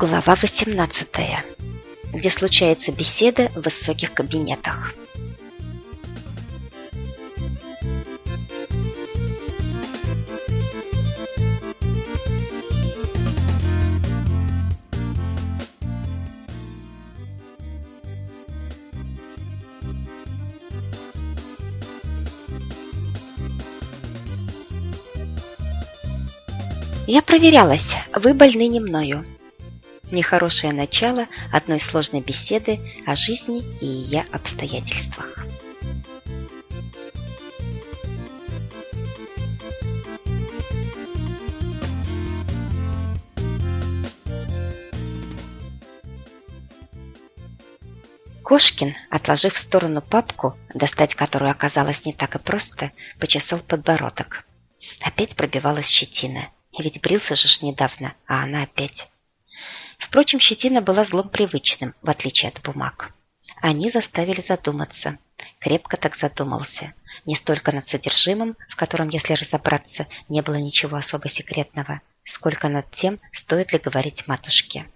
Глава 18, где случается беседа в высоких кабинетах. Я проверялась, вы больны не мною. Нехорошее начало одной сложной беседы о жизни и ее обстоятельствах. Кошкин, отложив в сторону папку, достать которую оказалось не так и просто, почесал подбородок. Опять пробивалась щетина – ведь брился же ж недавно, а она опять. Впрочем, щетина была злом привычным, в отличие от бумаг. Они заставили задуматься. Крепко так задумался. Не столько над содержимым, в котором, если разобраться, не было ничего особо секретного, сколько над тем, стоит ли говорить матушке.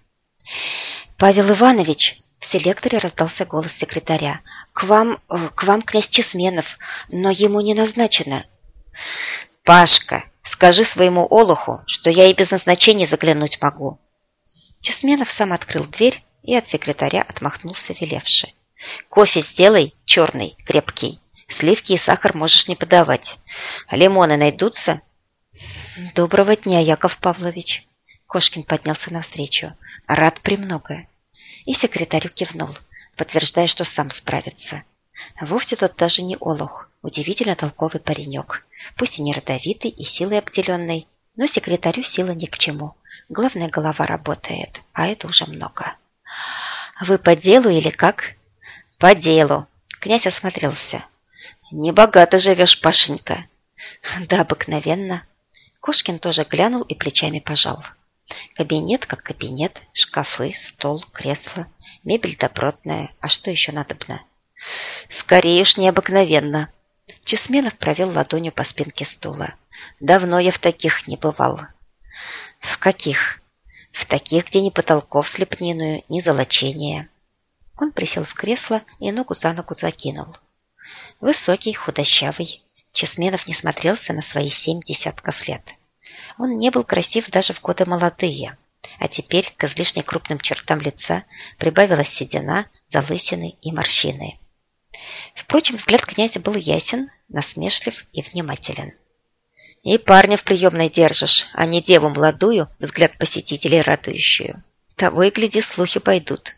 «Павел Иванович!» В селекторе раздался голос секретаря. «К вам, э, к вам князь Чесменов, но ему не назначено». «Пашка!» Скажи своему олуху, что я и без назначения заглянуть могу». Чесменов сам открыл дверь и от секретаря отмахнулся велевший. «Кофе сделай, черный, крепкий. Сливки и сахар можешь не подавать. Лимоны найдутся?» «Доброго дня, Яков Павлович!» Кошкин поднялся навстречу. «Рад премногое». И секретарю кивнул, подтверждая, что сам справится. Вовсе тот даже не олух, удивительно толковый паренек. Пусть и не родовитый, и силой обделенный, но секретарю сила ни к чему. Главное, голова работает, а это уже много. «Вы по делу или как?» «По делу», — князь осмотрелся. «Небогато живешь, Пашенька». «Да, обыкновенно». Кошкин тоже глянул и плечами пожал. Кабинет как кабинет, шкафы, стол, кресло, мебель добротная, а что еще надобно? «Скорее уж необыкновенно», Чесменов провел ладонью по спинке стула. «Давно я в таких не бывал». «В каких?» «В таких, где ни потолков с лепниную, ни золочения». Он присел в кресло и ногу за ногу закинул. Высокий, худощавый. Чесменов не смотрелся на свои семь десятков лет. Он не был красив даже в годы молодые, а теперь к излишне крупным чертам лица прибавилась седина, залысины и морщины. Впрочем, взгляд князя был ясен, насмешлив и внимателен. «И парня в приемной держишь, а не деву молодую, взгляд посетителей радующую. Того и гляди, слухи пойдут».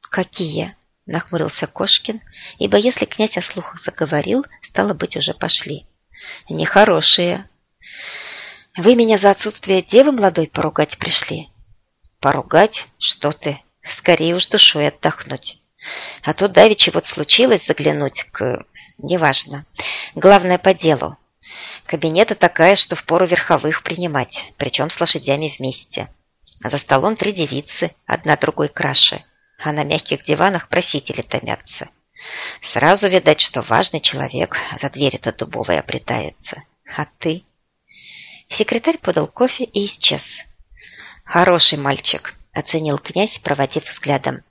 «Какие?» – нахмурился Кошкин, ибо если князь о слухах заговорил, стало быть, уже пошли. «Нехорошие». «Вы меня за отсутствие девы молодой поругать пришли?» «Поругать? Что ты? Скорее уж душой отдохнуть». А то давеча вот случилось заглянуть к... Неважно. Главное по делу. Кабинета такая, что впору верховых принимать, причем с лошадями вместе. За столом три девицы, одна другой краше. А на мягких диванах просители томятся. Сразу видать, что важный человек за дверью-то дубовой обретается. А ты? Секретарь подал кофе и исчез. «Хороший мальчик», — оценил князь, проводив взглядом.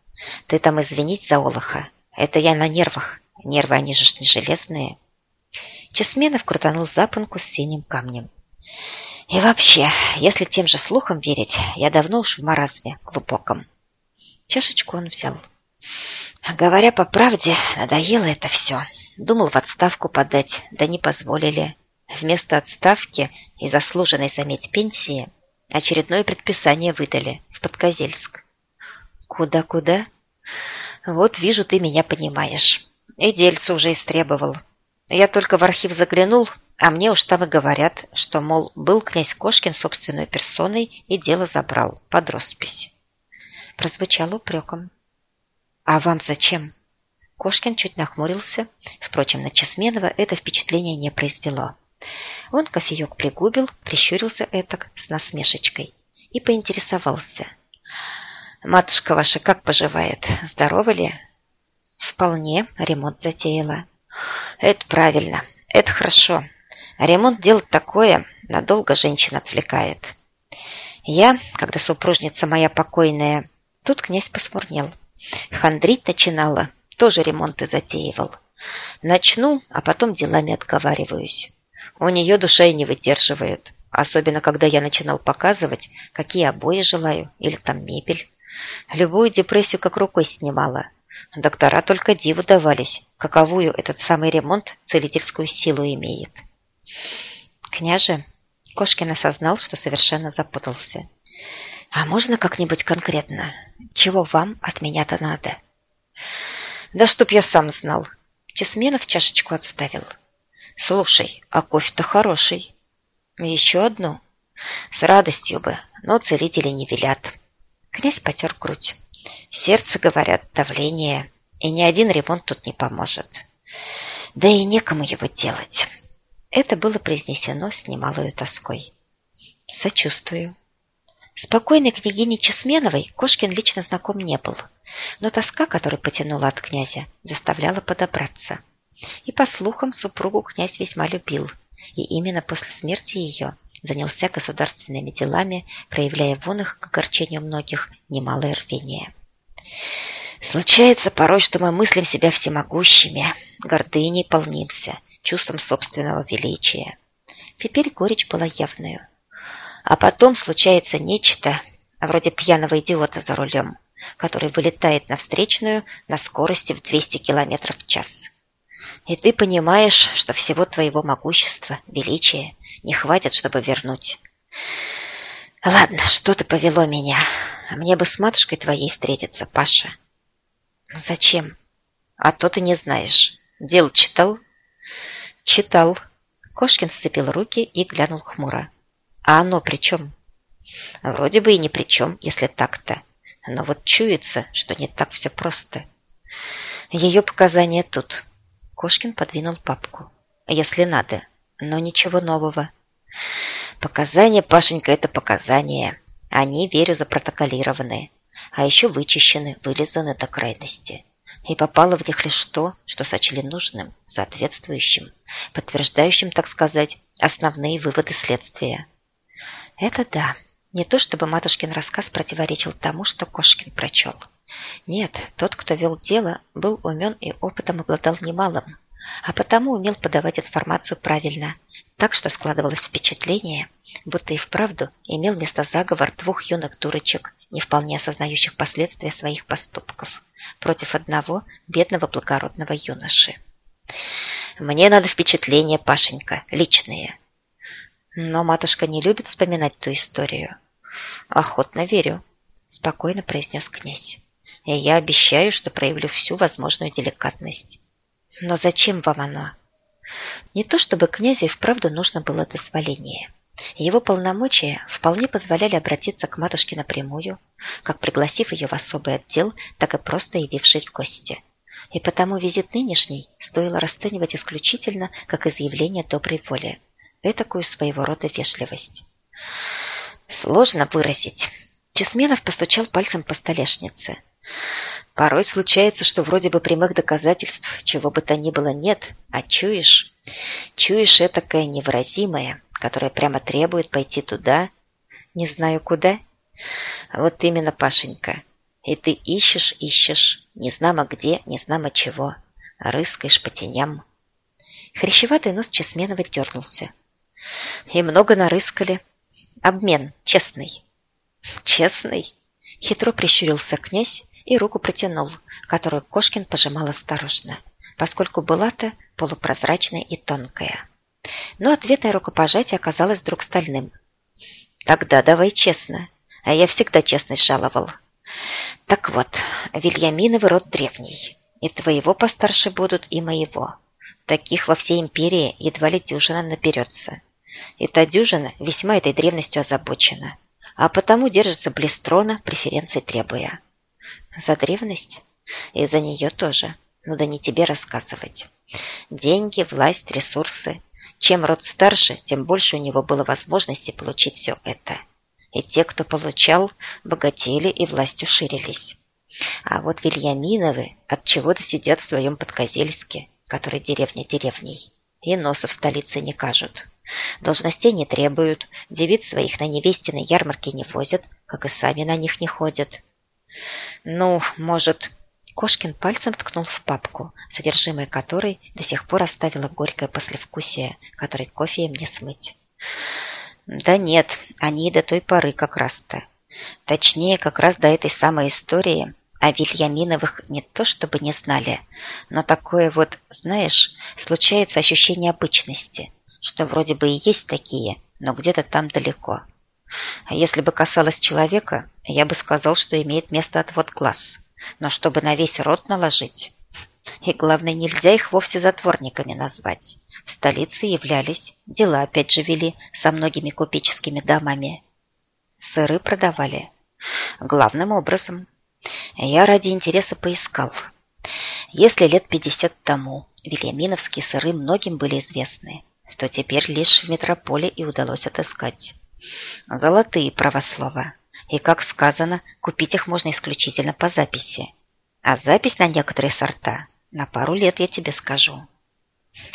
Ты там извинить за Олаха. Это я на нервах. Нервы, они же не железные. Чесменов крутанул запонку с синим камнем. И вообще, если тем же слухам верить, я давно уж в маразме глубоком. Чашечку он взял. Говоря по правде, надоело это все. Думал в отставку подать, да не позволили. Вместо отставки и заслуженной заметь пенсии очередное предписание выдали в Подкозельск. Куда-куда? Вот вижу, ты меня понимаешь. И дельцу уже истребовал. Я только в архив заглянул, а мне уж там и говорят, что, мол, был князь Кошкин собственной персоной и дело забрал под роспись. Прозвучал упреком. А вам зачем? Кошкин чуть нахмурился. Впрочем, на Чесменова это впечатление не произвело. Он кофеек пригубил, прищурился этак с насмешечкой и поинтересовался – Матушка ваша как поживает? Здорова ли? Вполне. Ремонт затеяла. Это правильно. Это хорошо. Ремонт делать такое, надолго женщина отвлекает. Я, когда супружница моя покойная, тут князь посмурнел. Хандрить начинала, тоже ремонты затеивал. Начну, а потом делами отговариваюсь. У нее душа и не выдерживает. Особенно, когда я начинал показывать, какие обои желаю или там мебель. Любую депрессию как рукой снимала. Доктора только диву давались, каковую этот самый ремонт целительскую силу имеет. Княже, Кошкин осознал, что совершенно запутался. «А можно как-нибудь конкретно? Чего вам от меня-то надо?» «Да чтоб я сам знал». Чесменов чашечку отставил. «Слушай, а кофе-то хороший. Еще одну? С радостью бы, но целители не велят». Князь потер грудь. «Сердце, говорят, давление, и ни один ремонт тут не поможет. Да и некому его делать». Это было произнесено с немалой тоской. «Сочувствую». Спокойной княгине Чесменовой Кошкин лично знаком не был, но тоска, которая потянула от князя, заставляла подобраться. И, по слухам, супругу князь весьма любил, и именно после смерти ее занялся государственными делами, проявляя вон их, к огорчению многих, немалое рвение. Случается порой, что мы мыслим себя всемогущими, гордыней полнимся, чувством собственного величия. Теперь горечь была явную. А потом случается нечто, вроде пьяного идиота за рулем, который вылетает на встречную на скорости в 200 км в час. И ты понимаешь, что всего твоего могущества, величия не хватит, чтобы вернуть. Ладно, что-то повело меня. Мне бы с матушкой твоей встретиться, Паша. Зачем? А то ты не знаешь. Дел читал? Читал. Кошкин сцепил руки и глянул хмуро. А оно при чем? Вроде бы и ни при чем, если так-то. Но вот чуется, что не так все просто. Ее показания тут. Кошкин подвинул папку. Если надо, но ничего нового. Показания, Пашенька, это показания. Они, верю, запротоколированы. А еще вычищены, вылизаны до крайности и попало в них лишь то, что сочли нужным, соответствующим, подтверждающим, так сказать, основные выводы следствия. Это да. Не то чтобы матушкин рассказ противоречил тому, что Кошкин прочел. Нет, тот, кто вел дело, был умен и опытом обладал немалым, а потому умел подавать информацию правильно, так что складывалось впечатление, будто и вправду имел место заговор двух юных дурочек, не вполне осознающих последствия своих поступков против одного бедного благородного юноши. Мне надо впечатления, Пашенька, личные. Но матушка не любит вспоминать ту историю. Охотно верю, спокойно произнес князь. И я обещаю, что проявлю всю возможную деликатность. Но зачем вам оно? Не то чтобы князю и вправду нужно было дозволение. Его полномочия вполне позволяли обратиться к матушке напрямую, как пригласив ее в особый отдел, так и просто явившись в гости. И потому визит нынешний стоило расценивать исключительно как изъявление доброй воли, этакую своего рода вежливость. Сложно выразить. Чесменов постучал пальцем по столешнице. Порой случается, что вроде бы прямых доказательств чего бы то ни было нет, а чуешь. Чуешь этакое невыразимое, которая прямо требует пойти туда, не знаю куда. Вот именно, Пашенька. И ты ищешь, ищешь, не знамо где, не знамо чего, рыскаешь по теням. Хрящеватый нос Чесменова дернулся. И много нарыскали. Обмен честный. Честный? Хитро прищурился князь и руку протянул, которую Кошкин пожимал осторожно, поскольку была-то полупрозрачная и тонкая но ответное рукопожатие оказалось вдруг стальным. «Тогда давай честно, а я всегда честность жаловал. Так вот, Вильяминовый род древний, и твоего постарше будут, и моего. Таких во всей империи едва ли дюжина наберется. И та дюжина весьма этой древностью озабочена, а потому держится близ трона, преференции требуя. За древность? И за нее тоже. Ну да не тебе рассказывать. Деньги, власть, ресурсы чем род старше, тем больше у него было возможности получить все это. И те, кто получал, богатели и властью ширились. А вот Вильяминовы от чего-то сидят в своем Подкозельске, который деревня деревней, и носа в столице не кажут. Должностей не требуют, девиц своих на невестиной ярмарке не возят, как и сами на них не ходят. Ну, может... Кошкин пальцем ткнул в папку, содержимое которой до сих пор оставило горькое послевкусие, которое кофе им не смыть. Да нет, они до той поры как раз-то. Точнее, как раз до этой самой истории о Вильяминовых не то чтобы не знали, но такое вот, знаешь, случается ощущение обычности, что вроде бы и есть такие, но где-то там далеко. А если бы касалось человека, я бы сказал, что имеет место отвод глаз. Но чтобы на весь рот наложить... И главное, нельзя их вовсе затворниками назвать. В столице являлись, дела опять же вели со многими купеческими домами. Сыры продавали. Главным образом. Я ради интереса поискал. Если лет пятьдесят тому вильяминовские сыры многим были известны, то теперь лишь в метрополе и удалось отыскать. Золотые правослова. И, как сказано, купить их можно исключительно по записи. А запись на некоторые сорта на пару лет, я тебе скажу.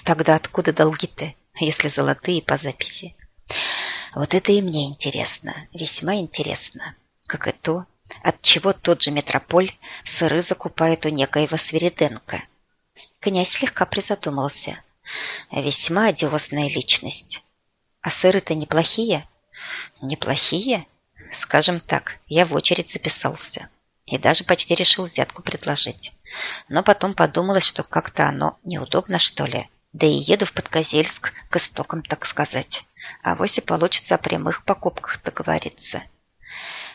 Тогда откуда долги-то, если золотые по записи? Вот это и мне интересно, весьма интересно. Как и то, от чего тот же метрополь сыры закупает у некоего Свириденко. Князь слегка призадумался. Весьма одиозная личность. А сыры-то неплохие? Неплохие? Скажем так, я в очередь записался. И даже почти решил взятку предложить. Но потом подумалось, что как-то оно неудобно, что ли. Да и еду в Подкозельск к истокам, так сказать. А вось и получится о прямых покупках договориться.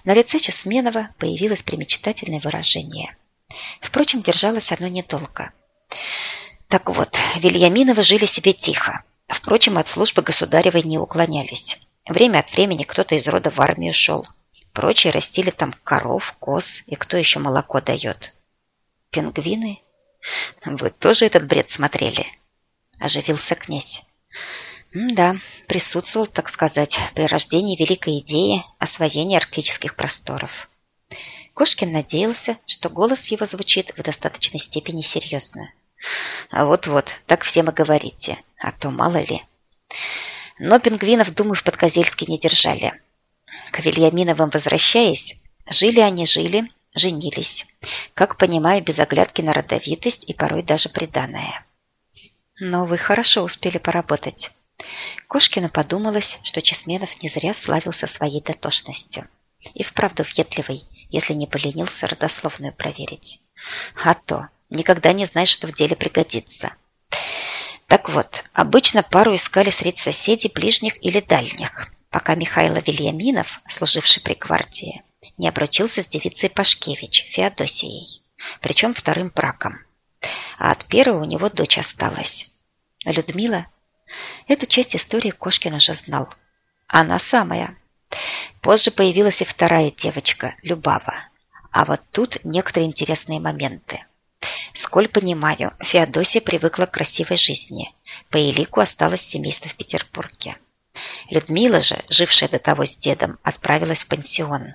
На лице Чесменова появилось примечтательное выражение. Впрочем, держалось оно недолго. Так вот, Вильяминовы жили себе тихо. Впрочем, от службы государевой не уклонялись. Время от времени кто-то из рода в армию шел. Прочие растили там коров, коз и кто еще молоко дает. Пингвины? Вы тоже этот бред смотрели? Оживился князь. да, присутствовал, так сказать, при рождении великой идеи освоения арктических просторов. Кошкин надеялся, что голос его звучит в достаточной степени серьезно. А вот-вот, так всем и говорите, а то мало ли. Но пингвинов, думаю, в Подкозельске не держали. К Вильяминовым возвращаясь, жили они жили, женились. Как понимаю, без оглядки на родовитость и порой даже приданное. Но вы хорошо успели поработать. Кошкину подумалось, что Чесменов не зря славился своей дотошностью. И вправду въедливый, если не поленился родословную проверить. А то, никогда не знаешь, что в деле пригодится. Так вот, обычно пару искали среди соседей ближних или дальних пока Михаил Вильяминов, служивший при гвардии, не обручился с девицей Пашкевич, Феодосией, причем вторым браком. А от первого у него дочь осталась. Людмила? Эту часть истории Кошкин уже знал. Она самая. Позже появилась и вторая девочка, Любава. А вот тут некоторые интересные моменты. Сколь понимаю, Феодосия привыкла к красивой жизни. По элику осталось семейство в Петербурге. Людмила же, жившая до того с дедом, отправилась в пансион.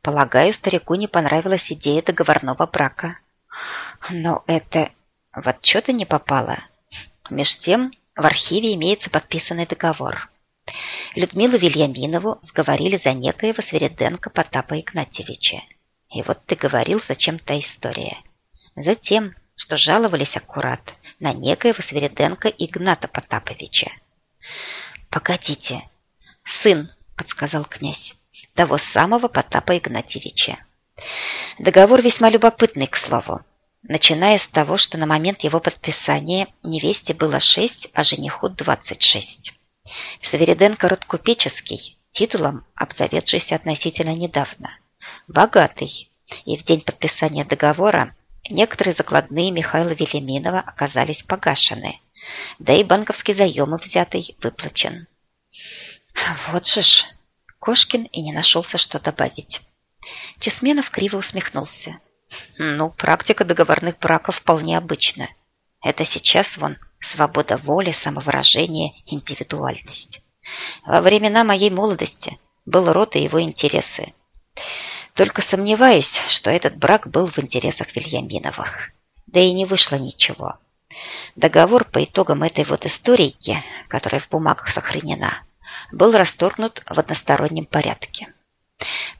Полагаю, старику не понравилась идея договорного брака. Но это в отчеты не попало. Меж тем, в архиве имеется подписанный договор. Людмилу Вильяминову сговорили за некоего Свериденко Потапа Игнатьевича. И вот ты говорил, зачем та история. Затем, что жаловались аккурат на некоего Свериденко Игната Потаповича. «Погодите, сын», — подсказал князь, — «того самого Потапа Игнатьевича». Договор весьма любопытный, к слову, начиная с того, что на момент его подписания невесте было шесть, а жениху двадцать шесть. Савериденко род купеческий, титулом обзаведшийся относительно недавно. Богатый, и в день подписания договора некоторые закладные Михаила Велиминова оказались погашены – да и банковский заем взятый выплачен. Вот же ж, Кошкин и не нашелся, что добавить. Чесменов криво усмехнулся. Ну, практика договорных браков вполне обычна. Это сейчас вон свобода воли, самовыражение, индивидуальность. Во времена моей молодости был род и его интересы. Только сомневаюсь, что этот брак был в интересах Вильяминовых. Да и не вышло ничего. Договор по итогам этой вот историйки, которая в бумагах сохранена, был расторгнут в одностороннем порядке.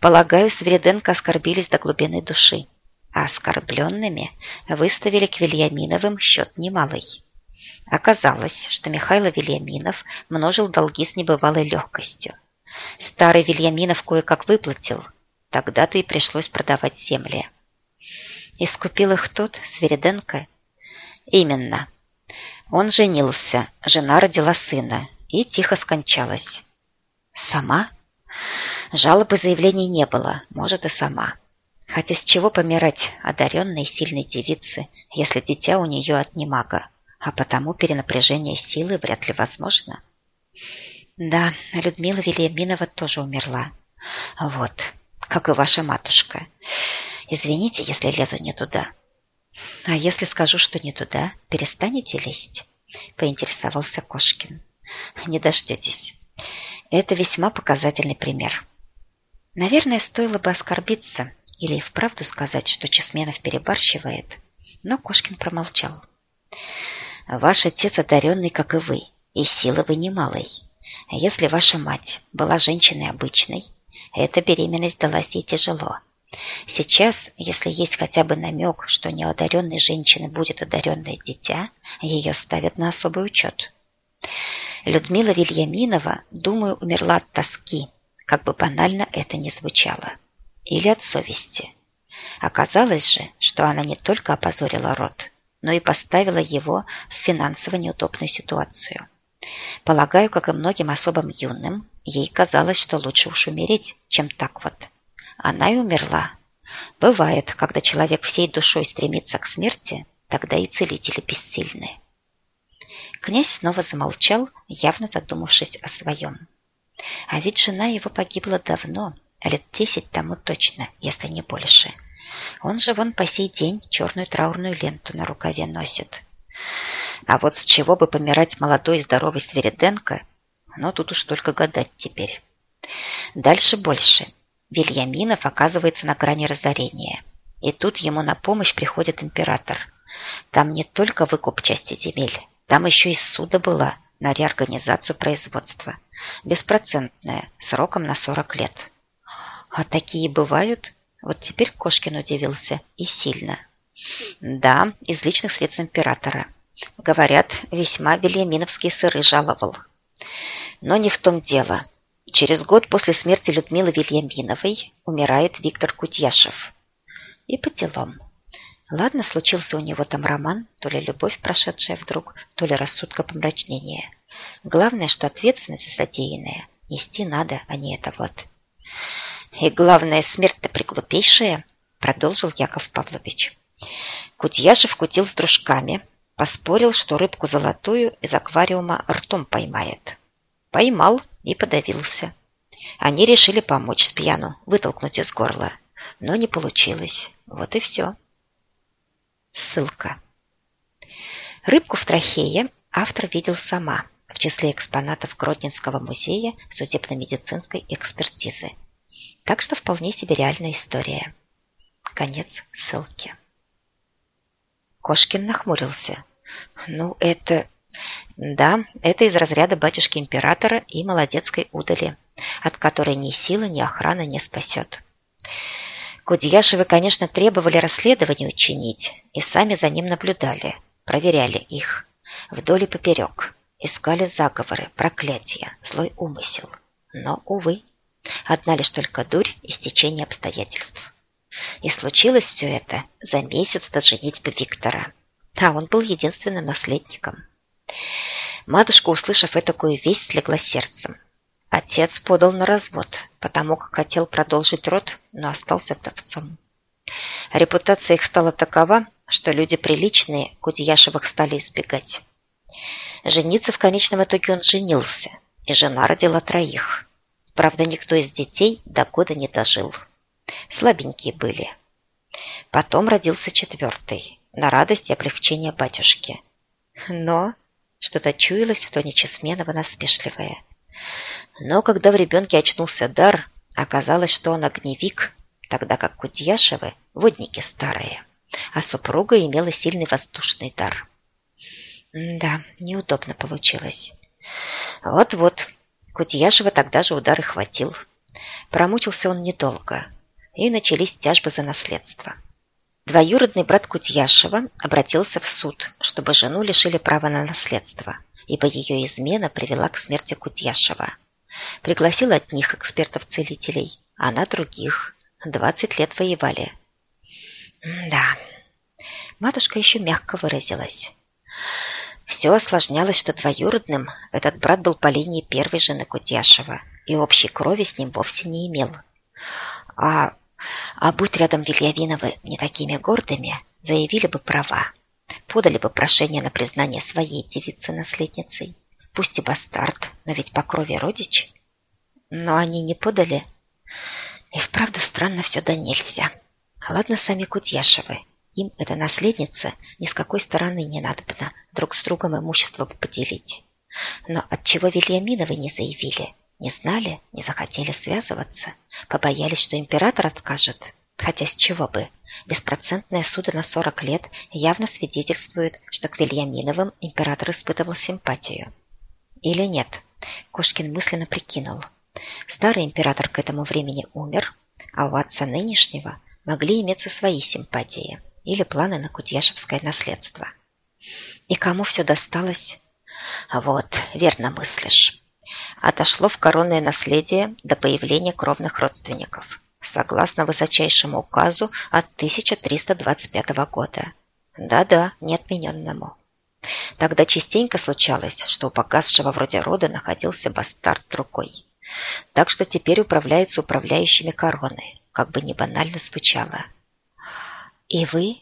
Полагаю, Свириденко оскорбились до глубины души, а оскорбленными выставили к Вильяминовым счет немалый. Оказалось, что Михаил Вильяминов множил долги с небывалой легкостью. Старый Вильяминов кое-как выплатил, тогда-то и пришлось продавать земли. Искупил их тот, Свириденко? Именно. Он женился, жена родила сына и тихо скончалась. Сама? Жалоб и заявлений не было, может и сама. Хотя с чего помирать одаренной сильной девице, если дитя у нее от немага, а потому перенапряжение силы вряд ли возможно? Да, Людмила Вильяминова тоже умерла. Вот, как и ваша матушка. Извините, если лезу не туда. А если скажу, что не туда, перестанете лезть? Поинтересовался Кошкин. Не дождетесь. Это весьма показательный пример. Наверное, стоило бы оскорбиться или вправду сказать, что Чесменов перебарщивает, но Кошкин промолчал. «Ваш отец одаренный, как и вы, и силы вы немалой. Если ваша мать была женщиной обычной, эта беременность далась ей тяжело. Сейчас, если есть хотя бы намек, что не у одаренной женщины будет одаренное дитя, ее ставят на особый учет. Людмила Вильяминова, думаю, умерла от тоски, как бы банально это ни звучало, или от совести. Оказалось же, что она не только опозорила род, но и поставила его в финансово неудобную ситуацию. Полагаю, как и многим особым юным, ей казалось, что лучше уж умереть, чем так вот. Она и умерла. Бывает, когда человек всей душой стремится к смерти, тогда и целители бессильны. Князь снова замолчал, явно задумавшись о своем. А ведь жена его погибла давно, лет десять тому точно, если не больше. Он же вон по сей день черную траурную ленту на рукаве носит. А вот с чего бы помирать молодой и здоровый Свериденко, но тут уж только гадать теперь. Дальше больше. Вильяминов оказывается на грани разорения. И тут ему на помощь приходит император. Там не только выкуп части земель, там еще и суда была на реорганизацию производства. Беспроцентная, сроком на 40 лет. А такие бывают? Вот теперь Кошкин удивился и сильно. Да, из личных средств императора. Говорят, весьма вильяминовские сыры жаловал. Но не в том дело. Через год после смерти Людмилы Вильяминовой умирает Виктор Кутьяшев. И по делам. Ладно, случился у него там роман, то ли любовь, прошедшая вдруг, то ли рассудка помрачнения. Главное, что ответственность за нести надо, а не это вот. И главное, смерть-то приглупейшая, продолжил Яков Павлович. Кутьяшев кутил с дружками, поспорил, что рыбку золотую из аквариума ртом поймает. Поймал и подавился. Они решили помочь с пьяну, вытолкнуть из горла. Но не получилось. Вот и все. Ссылка. Рыбку в трахее автор видел сама в числе экспонатов Гродненского музея судебно-медицинской экспертизы. Так что вполне себе реальная история. Конец ссылки. Кошкин нахмурился. Ну, это... Да, это из разряда батюшки-императора и молодецкой удали, от которой ни сила, ни охрана не спасет. Кудьяшевы, конечно, требовали расследование учинить и сами за ним наблюдали, проверяли их вдоль и поперек, искали заговоры, проклятия, злой умысел. Но, увы, одна лишь только дурь и стечение обстоятельств. И случилось все это за месяц до женитьбы Виктора. А он был единственным наследником. Матушка, услышав этакую весть, слегла сердцем. Отец подал на развод, потому как хотел продолжить род, но остался вдовцом. Репутация их стала такова, что люди приличные Кудьяшевых стали избегать. Жениться в конечном итоге он женился, и жена родила троих. Правда, никто из детей до года не дожил. Слабенькие были. Потом родился четвертый, на радость и облегчение батюшки. Но что-то чуялось в тоне Чесменова насмешливое – но когда в ребенке очнулся дар, оказалось, что он огневик, тогда как Кудьяшевы – водники старые, а супруга имела сильный воздушный дар. Да, неудобно получилось. Вот-вот, Кутьяшева тогда же удар и хватил. Промучился он недолго, и начались тяжбы за наследство. Двоюродный брат Кутьяшева обратился в суд, чтобы жену лишили права на наследство, ибо ее измена привела к смерти Кутьяшева. Пригласил от них экспертов-целителей, а на других. Двадцать лет воевали. Да, матушка еще мягко выразилась. Все осложнялось, что двоюродным этот брат был по линии первой жены Кутьяшева и общей крови с ним вовсе не имел. А а будь рядом Вильявиновы не такими гордыми, заявили бы права, подали бы прошение на признание своей девицы-наследницей. Пусть и бастард, но ведь по крови родич. Но они не подали. И вправду странно все да нельзя. Ладно сами Кутьяшевы. Им эта наследница ни с какой стороны не надобно друг с другом имущество поделить. Но от чего Вильяминовы не заявили – не знали, не захотели связываться, побоялись, что император откажет. Хотя с чего бы? Беспроцентное судо на 40 лет явно свидетельствует, что к Вильяминовым император испытывал симпатию. Или нет? Кошкин мысленно прикинул. Старый император к этому времени умер, а у отца нынешнего могли иметься свои симпатии или планы на кутьяшевское наследство. И кому все досталось? Вот, верно мыслишь отошло в коронное наследие до появления кровных родственников, согласно высочайшему указу от 1325 года. Да-да, неотмененному. Тогда частенько случалось, что у погасшего вроде рода находился бастард другой. Так что теперь управляется управляющими короны, как бы не банально звучало. И вы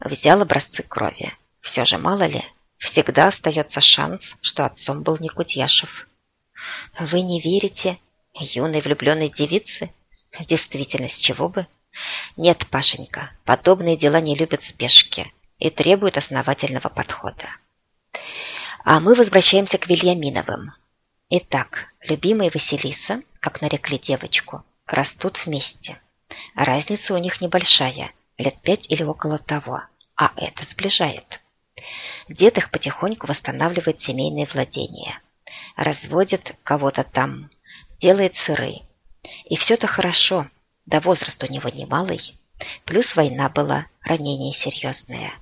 взял образцы крови. Все же, мало ли, всегда остается шанс, что отцом был не Кутьяшев. Вы не верите юной влюбленной девице? Действительно, с чего бы? Нет, Пашенька, подобные дела не любят спешки и требуют основательного подхода. А мы возвращаемся к Вильяминовым. Итак, любимая Василиса, как нарекли девочку, растут вместе. Разница у них небольшая, лет пять или около того, а это сближает. Дед их потихоньку восстанавливает семейные владения разводит кого-то там, делает сыры. И все-то хорошо, да возраст у него немалый. Плюс война была, ранение серьезное.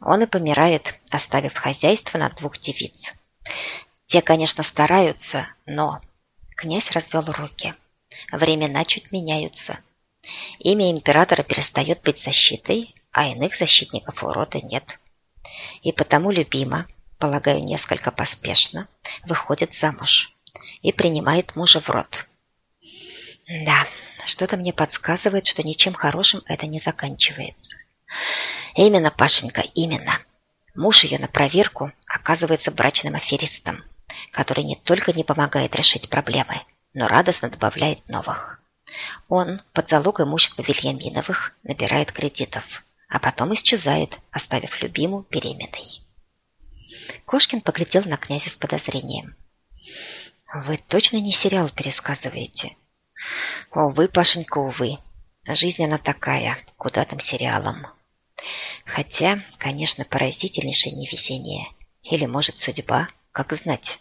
Он и помирает, оставив хозяйство на двух девиц. Те, конечно, стараются, но... Князь развел руки. Времена чуть меняются. Имя императора перестает быть защитой, а иных защитников у рода нет. И потому любима, полагаю, несколько поспешно, выходит замуж и принимает мужа в рот. Да, что-то мне подсказывает, что ничем хорошим это не заканчивается. Именно, Пашенька, именно. Муж ее на проверку оказывается брачным аферистом, который не только не помогает решить проблемы, но радостно добавляет новых. Он под залог имущества Вильяминовых набирает кредитов, а потом исчезает, оставив любимую беременной. Кошкин поглядел на князя с подозрением. «Вы точно не сериал пересказываете?» «Увы, Пашенька, увы. Жизнь она такая, куда там сериалом?» Хотя, конечно, поразительнейшее невезение. Или, может, судьба, как знать.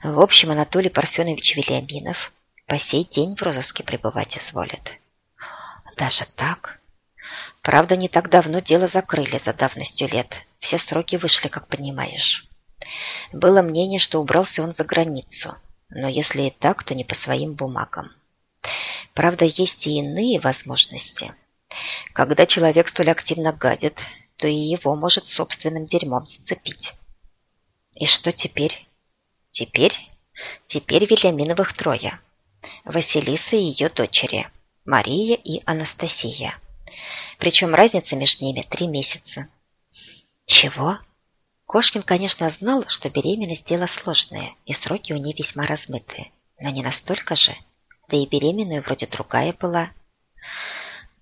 В общем, Анатолий Парфенович Вильяминов по сей день в розыске пребывать изволит. Даже так? Правда, не так давно дело закрыли за давностью лет. Все сроки вышли, как понимаешь. Было мнение, что убрался он за границу. Но если и так, то не по своим бумагам. Правда, есть и иные возможности. Когда человек столь активно гадит, то и его может собственным дерьмом зацепить. И что теперь? Теперь? Теперь Вильяминовых трое. Василиса и ее дочери. Мария и Анастасия. Причем разница между ними три месяца. Чего? Кошкин, конечно, знал, что беременность – дело сложное, и сроки у нее весьма размытые. Но не настолько же. Да и беременную вроде другая была.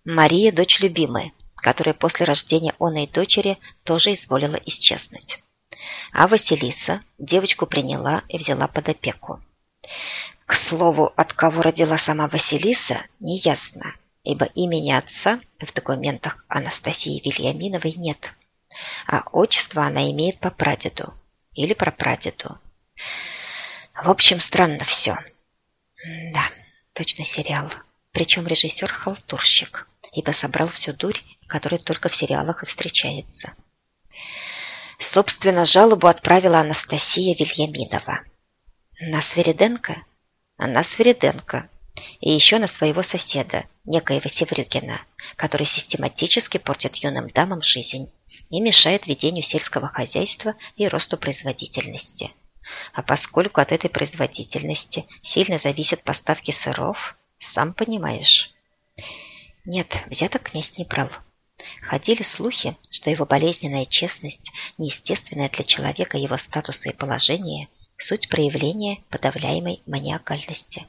Мария – дочь любимой, которая после рождения оной дочери тоже изволила исчезнуть. А Василиса девочку приняла и взяла под опеку. К слову, от кого родила сама Василиса, неясно ибо имени отца в документах Анастасии Вильяминовой нет. А отчество она имеет по прадеду или прапрадеду. В общем, странно все. Да, точно сериал. Причем режиссер – халтурщик, ибо собрал всю дурь, которая только в сериалах и встречается. Собственно, жалобу отправила Анастасия Вильяминова. На Свериденко? На Свериденко. И еще на своего соседа, некоего Севрюкина, который систематически портит юным дамам жизнь и мешает ведению сельского хозяйства и росту производительности. А поскольку от этой производительности сильно зависят поставки сыров, сам понимаешь. Нет, взяток князь не брал. Ходили слухи, что его болезненная честность, неестественная для человека его статуса и положения, суть проявления подавляемой маниакальности.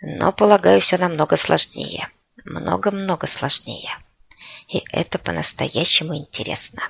Но, полагаю, все намного сложнее. Много-много сложнее. И это по-настоящему интересно.